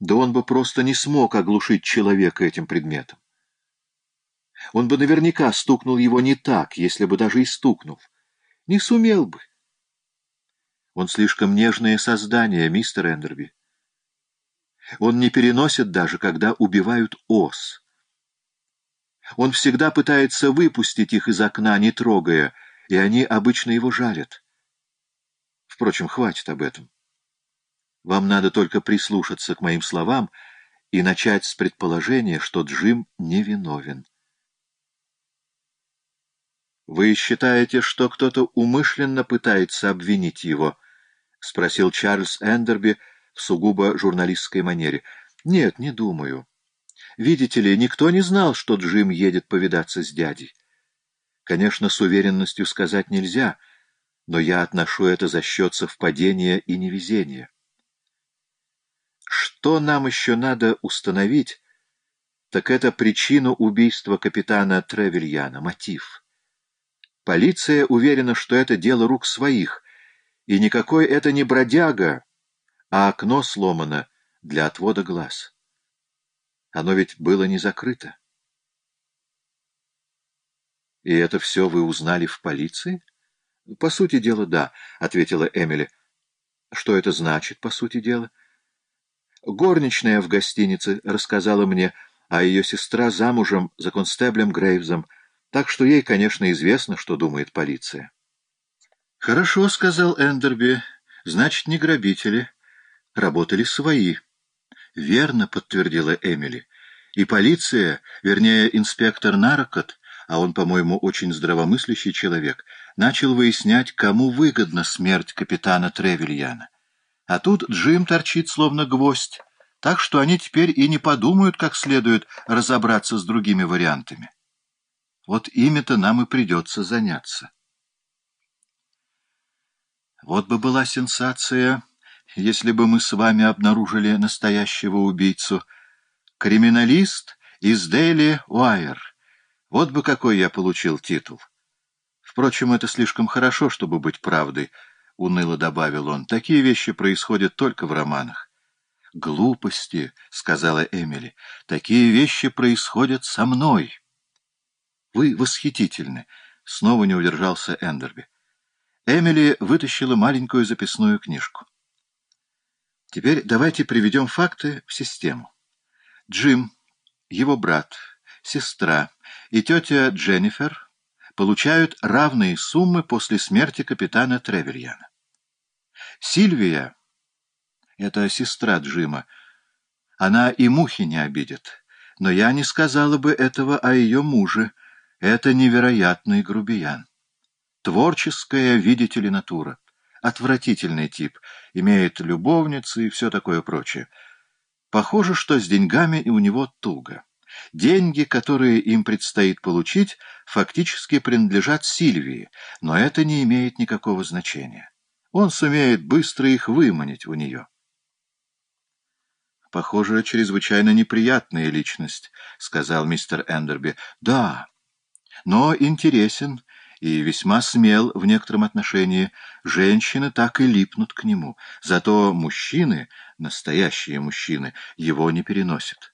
Да он бы просто не смог оглушить человека этим предметом. Он бы наверняка стукнул его не так, если бы даже и стукнул. Не сумел бы. Он слишком нежное создание, мистер Эндерби. Он не переносит даже, когда убивают ос. Он всегда пытается выпустить их из окна, не трогая, и они обычно его жалят. Впрочем, хватит об этом. Вам надо только прислушаться к моим словам и начать с предположения, что Джим невиновен. «Вы считаете, что кто-то умышленно пытается обвинить его?» — спросил Чарльз Эндерби в сугубо журналистской манере. «Нет, не думаю. Видите ли, никто не знал, что Джим едет повидаться с дядей. Конечно, с уверенностью сказать нельзя, но я отношу это за счет совпадения и невезения. Что нам еще надо установить, так это причину убийства капитана Тревельяна, мотив». Полиция уверена, что это дело рук своих, и никакой это не бродяга, а окно сломано для отвода глаз. Оно ведь было не закрыто. — И это все вы узнали в полиции? — По сути дела, да, — ответила Эмили. — Что это значит, по сути дела? Горничная в гостинице рассказала мне, а ее сестра замужем за констеблем Грейвзом — так что ей, конечно, известно, что думает полиция. — Хорошо, — сказал Эндерби, — значит, не грабители. Работали свои. — Верно, — подтвердила Эмили. И полиция, вернее, инспектор Наркот, а он, по-моему, очень здравомыслящий человек, начал выяснять, кому выгодна смерть капитана Тревельяна. А тут Джим торчит словно гвоздь, так что они теперь и не подумают, как следует разобраться с другими вариантами. Вот ими-то нам и придется заняться. Вот бы была сенсация, если бы мы с вами обнаружили настоящего убийцу. Криминалист из Дейли Уайер. Вот бы какой я получил титул. Впрочем, это слишком хорошо, чтобы быть правдой, — уныло добавил он. Такие вещи происходят только в романах. «Глупости», — сказала Эмили, — «такие вещи происходят со мной». Вы восхитительны!» — снова не удержался Эндерби. Эмили вытащила маленькую записную книжку. Теперь давайте приведем факты в систему. Джим, его брат, сестра и тетя Дженнифер получают равные суммы после смерти капитана Тревельяна. Сильвия, это сестра Джима, она и мухи не обидит, но я не сказала бы этого о ее муже, это невероятный грубиян. Творческая, видите ли, натура. Отвратительный тип. Имеет любовницы и все такое прочее. Похоже, что с деньгами у него туго. Деньги, которые им предстоит получить, фактически принадлежат Сильвии, но это не имеет никакого значения. Он сумеет быстро их выманить у нее. «Похоже, чрезвычайно неприятная личность», — сказал мистер Эндерби. «Да, но интересен и весьма смел в некотором отношении. Женщины так и липнут к нему, зато мужчины, настоящие мужчины, его не переносят.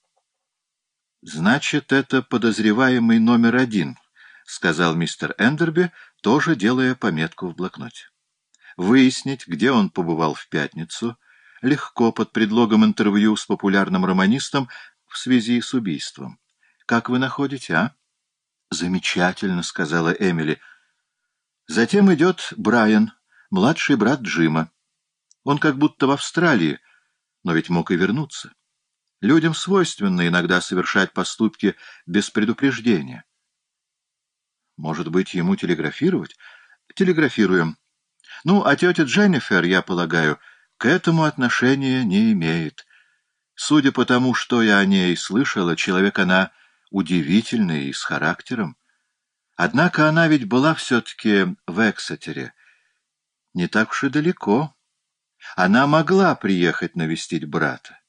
«Значит, это подозреваемый номер один», — сказал мистер Эндерби, тоже делая пометку в блокноте. «Выяснить, где он побывал в пятницу, легко под предлогом интервью с популярным романистом в связи с убийством. Как вы находите, а?» «Замечательно», — сказала Эмили. Затем идет Брайан, младший брат Джима. Он как будто в Австралии, но ведь мог и вернуться. Людям свойственно иногда совершать поступки без предупреждения. Может быть, ему телеграфировать? Телеграфируем. Ну, а тетя Дженнифер, я полагаю, к этому отношения не имеет. Судя по тому, что я о ней слышала, человек она удивительной и с характером. Однако она ведь была все-таки в Эксетере. Не так уж и далеко. Она могла приехать навестить брата.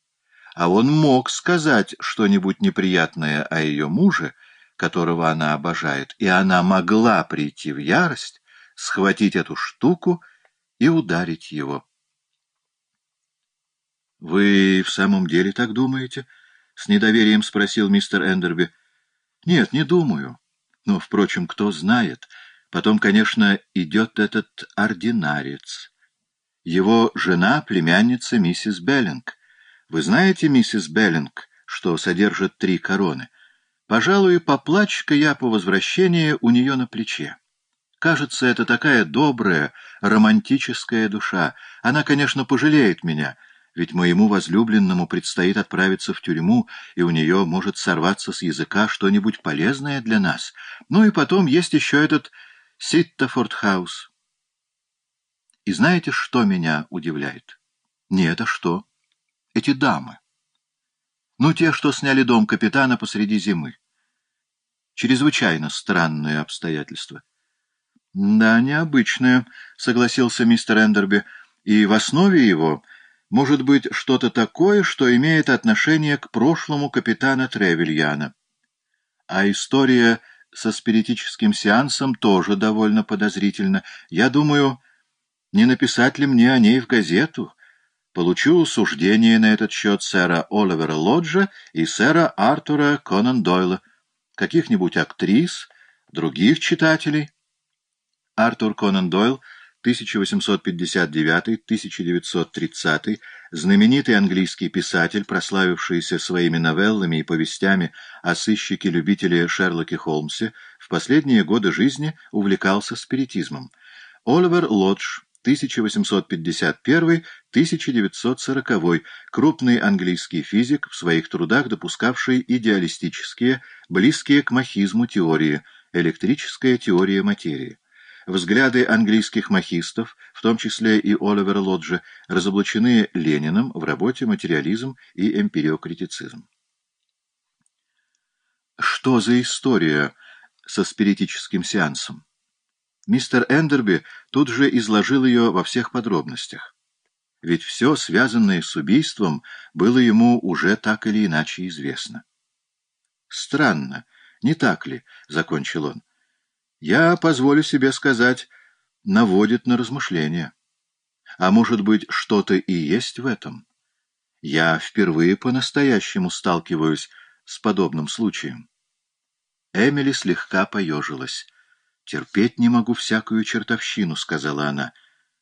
А он мог сказать что-нибудь неприятное о ее муже, которого она обожает, и она могла прийти в ярость, схватить эту штуку и ударить его. «Вы в самом деле так думаете?» — с недоверием спросил мистер Эндерби. «Нет, не думаю. Но, впрочем, кто знает. Потом, конечно, идет этот ординарец. Его жена — племянница миссис Беллинг. Вы знаете, миссис Беллинг, что содержит три короны? Пожалуй, поплачь-ка я по возвращении у нее на плече. Кажется, это такая добрая, романтическая душа. Она, конечно, пожалеет меня, ведь моему возлюбленному предстоит отправиться в тюрьму, и у нее может сорваться с языка что-нибудь полезное для нас. Ну и потом есть еще этот Ситтафорд-хаус. И знаете, что меня удивляет? Нет, а что? Эти дамы. Ну, те, что сняли дом капитана посреди зимы. Чрезвычайно странное обстоятельство. Да, необычное, согласился мистер Эндерби, и в основе его может быть что-то такое, что имеет отношение к прошлому капитана Тревельяна. А история со спиритическим сеансом тоже довольно подозрительна. Я думаю, не написать ли мне о ней в газету? Получу суждение на этот счет сэра Оливера Лоджа и сэра Артура Конан Дойла, каких-нибудь актрис, других читателей. Артур Конан Дойл, 1859-1930, знаменитый английский писатель, прославившийся своими новеллами и повестями о сыщике-любителе Шерлоке Холмсе, в последние годы жизни увлекался спиритизмом. Оливер Лодж, 1851-1940, крупный английский физик, в своих трудах допускавший идеалистические, близкие к махизму теории, электрическая теория материи. Взгляды английских махистов, в том числе и Оливера Лоджа, разоблачены Лениным в работе «Материализм и эмпириокритицизм». Что за история со спиритическим сеансом? Мистер Эндерби тут же изложил ее во всех подробностях. Ведь все, связанное с убийством, было ему уже так или иначе известно. «Странно, не так ли?» — закончил он. «Я позволю себе сказать, наводит на размышления. А может быть, что-то и есть в этом? Я впервые по-настоящему сталкиваюсь с подобным случаем». Эмили слегка поежилась. «Терпеть не могу всякую чертовщину», — сказала она.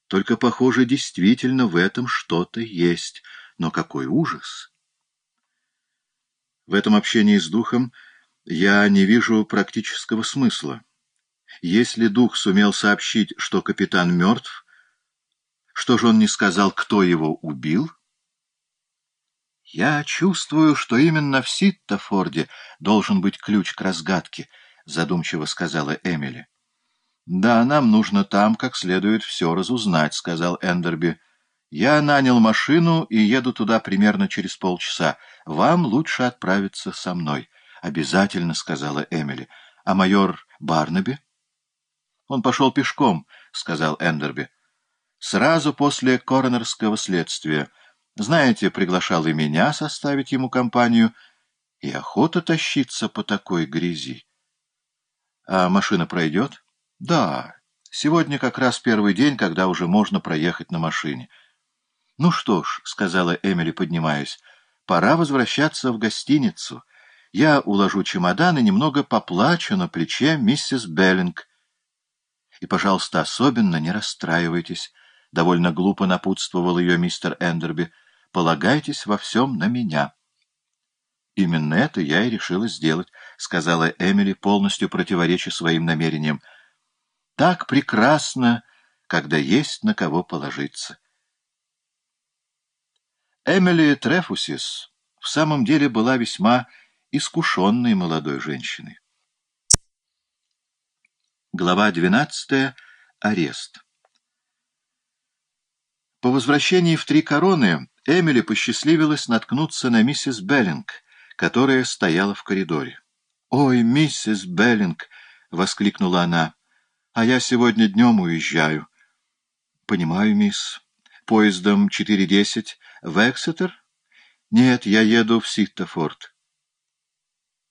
«Только, похоже, действительно в этом что-то есть. Но какой ужас!» В этом общении с духом я не вижу практического смысла. Если дух сумел сообщить, что капитан мертв, что же он не сказал, кто его убил? Я чувствую, что именно в Ситтофорде должен быть ключ к разгадке, задумчиво сказала Эмили. «Да, нам нужно там как следует все разузнать», — сказал Эндерби. «Я нанял машину и еду туда примерно через полчаса. Вам лучше отправиться со мной». «Обязательно», — сказала Эмили. «А майор Барнаби?» «Он пошел пешком», — сказал Эндерби. «Сразу после коронерского следствия. Знаете, приглашал и меня составить ему компанию, и охота тащиться по такой грязи». «А машина пройдет?» Да, сегодня как раз первый день, когда уже можно проехать на машине. Ну что ж, — сказала Эмили, поднимаясь, — пора возвращаться в гостиницу. Я уложу чемодан и немного поплачу на плече миссис Беллинг. И, пожалуйста, особенно не расстраивайтесь, — довольно глупо напутствовал ее мистер Эндерби. Полагайтесь во всем на меня. Именно это я и решила сделать, — сказала Эмили, полностью противореча своим намерениям. Так прекрасно, когда есть на кого положиться. Эмили Трефусис в самом деле была весьма искушенной молодой женщиной. Глава 12. Арест. По возвращении в Три Короны Эмили посчастливилась наткнуться на миссис Беллинг, которая стояла в коридоре. «Ой, миссис Беллинг!» — воскликнула она. А я сегодня днем уезжаю. — Понимаю, мисс. Поездом 4.10 в Эксетер? Нет, я еду в Ситтофорд.